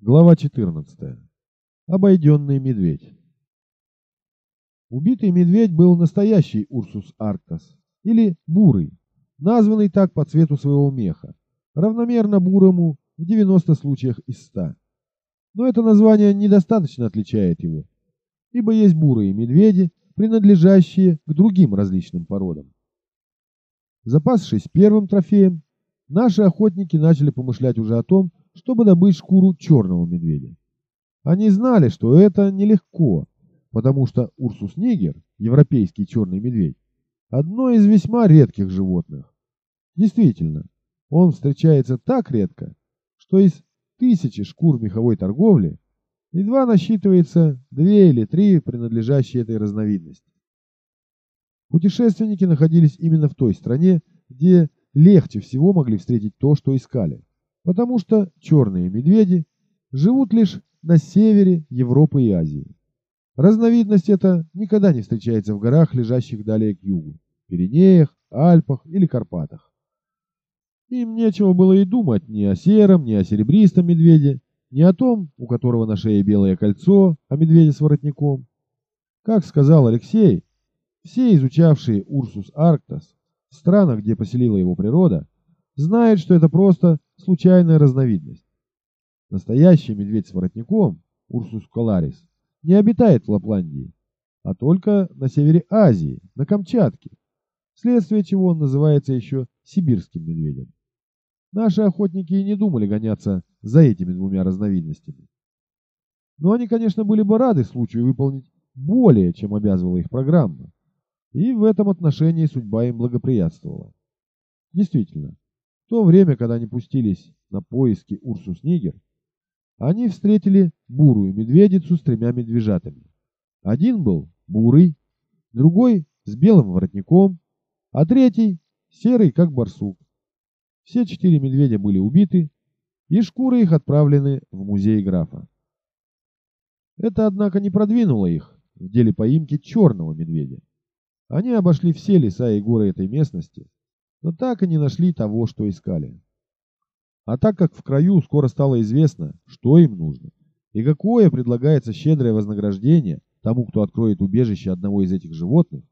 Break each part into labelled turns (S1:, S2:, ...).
S1: Глава 14. Обойденный медведь. Убитый медведь был настоящий Урсус арктас, или бурый, названный так по цвету своего меха, равномерно бурому в 90 случаях из 100. Но это название недостаточно отличает его, ибо есть бурые медведи, принадлежащие к другим различным породам. Запасшись первым трофеем, наши охотники начали помышлять уже о том, чтобы добыть шкуру черного медведя. Они знали, что это нелегко, потому что Урсус нигер, европейский черный медведь, одно из весьма редких животных. Действительно, он встречается так редко, что из тысячи шкур меховой торговли едва насчитывается две или три, принадлежащие этой разновидности. Путешественники находились именно в той стране, где легче всего могли встретить то, что искали потому что черные медведи живут лишь на севере Европы и Азии. Разновидность эта никогда не встречается в горах, лежащих далее к югу, Пиренеях, Альпах или Карпатах. Им нечего было и думать ни о сером, ни о серебристом медведе, ни о том, у которого на шее белое кольцо, а медведе с воротником. Как сказал Алексей, все изучавшие Урсус арктас в странах, где поселила его природа, знают, что это просто случайная разновидность. Настоящий медведь с воротником, Урсус коларис, не обитает в Лапландии, а только на севере Азии, на Камчатке, вследствие чего он называется еще сибирским медведем. Наши охотники и не думали гоняться за этими двумя разновидностями. Но они, конечно, были бы рады случаю выполнить более, чем обязывала их программа, и в этом отношении судьба им благоприятствовала. Действительно, то время, когда они пустились на поиски Урсус Нигер, они встретили бурую медведицу с тремя медвежатами. Один был бурый, другой с белым воротником, а третий серый, как барсук. Все четыре медведя были убиты, и шкуры их отправлены в музей графа. Это, однако, не продвинуло их в деле поимки черного медведя. Они обошли все леса и горы этой местности, но так и не нашли того, что искали. А так как в краю скоро стало известно, что им нужно, и какое предлагается щедрое вознаграждение тому, кто откроет убежище одного из этих животных,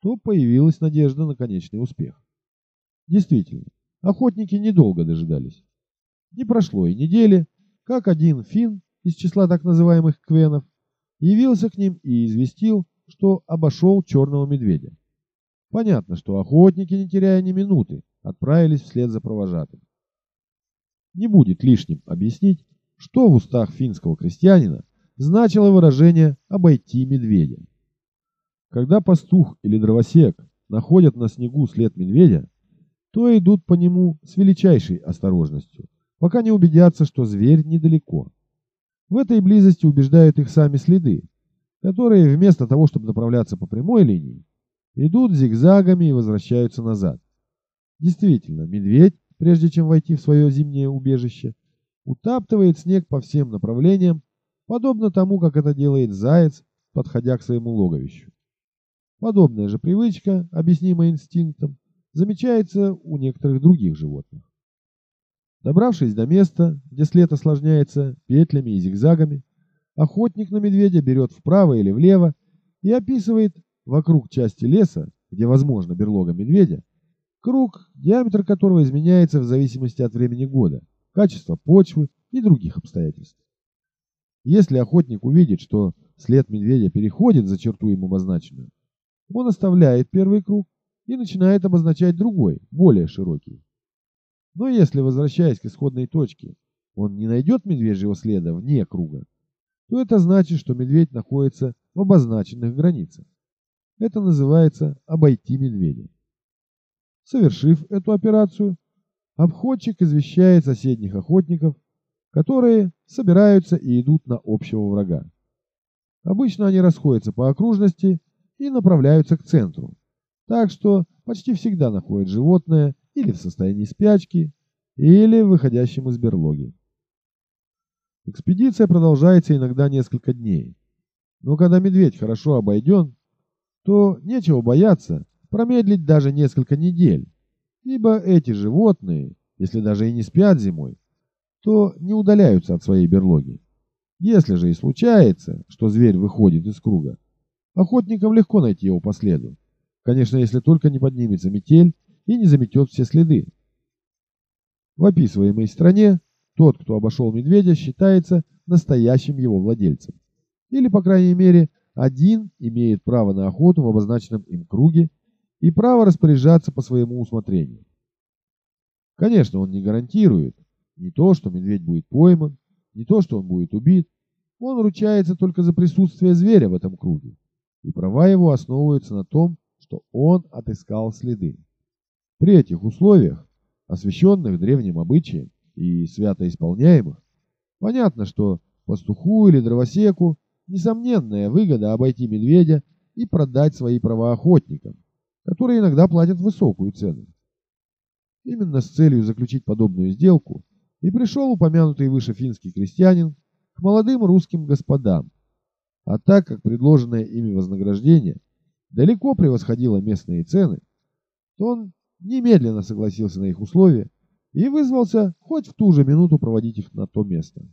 S1: то появилась надежда на конечный успех. Действительно, охотники недолго дожидались. Не прошло и недели, как один фин из числа так называемых квенов явился к ним и известил, что обошел черного медведя. Понятно, что охотники, не теряя ни минуты, отправились вслед за провожатым. Не будет лишним объяснить, что в устах финского крестьянина значило выражение «обойти медведя». Когда пастух или дровосек находят на снегу след медведя, то идут по нему с величайшей осторожностью, пока не убедятся, что зверь недалеко. В этой близости убеждают их сами следы, которые вместо того, чтобы направляться по прямой линии, идут зигзагами и возвращаются назад. Действительно, медведь, прежде чем войти в свое зимнее убежище, утаптывает снег по всем направлениям, подобно тому, как это делает заяц, подходя к своему логовищу. Подобная же привычка, объяснимая инстинктом, замечается у некоторых других животных. Добравшись до места, где след осложняется петлями и зигзагами, охотник на медведя берет вправо или влево и описывает вокруг части леса, где возможно берлога медведя, круг, диаметр которого изменяется в зависимости от времени года, качества почвы и других обстоятельств. Если охотник увидит, что след медведя переходит за черту ему обозначенную, он оставляет первый круг и начинает обозначать другой, более широкий. Но если, возвращаясь к исходной точке, он не найдет медвежьего следа вне круга, то это значит, что медведь находится в обозначенных границах. Это называется обойти медведя. Совершив эту операцию, обходчик извещает соседних охотников, которые собираются и идут на общего врага. Обычно они расходятся по окружности и направляются к центру, так что почти всегда находят животное или в состоянии спячки, или выходящим из берлоги. Экспедиция продолжается иногда несколько дней, но когда медведь хорошо обойден, то нечего бояться промедлить даже несколько недель, ибо эти животные, если даже и не спят зимой, то не удаляются от своей берлоги. Если же и случается, что зверь выходит из круга, охотникам легко найти его по следу. Конечно, если только не поднимется метель и не заметет все следы. В описываемой стране тот, кто обошел медведя, считается настоящим его владельцем. Или, по крайней мере, один имеет право на охоту в обозначенном им круге и право распоряжаться по своему усмотрению. Конечно, он не гарантирует не то, что медведь будет пойман, не то, что он будет убит. Он ручается только за присутствие зверя в этом круге, и права его основываются на том, что он отыскал следы. При этих условиях, освященных древним обычаем и свято исполняемых, понятно, что пастуху или дровосеку несомненная выгода обойти медведя и продать свои права охотникам, которые иногда платят высокую цену. Именно с целью заключить подобную сделку и пришел упомянутый выше финский крестьянин к молодым русским господам. А так как предложенное ими вознаграждение далеко превосходило местные цены, то он немедленно согласился на их условия и вызвался хоть в ту же минуту проводить их на то место.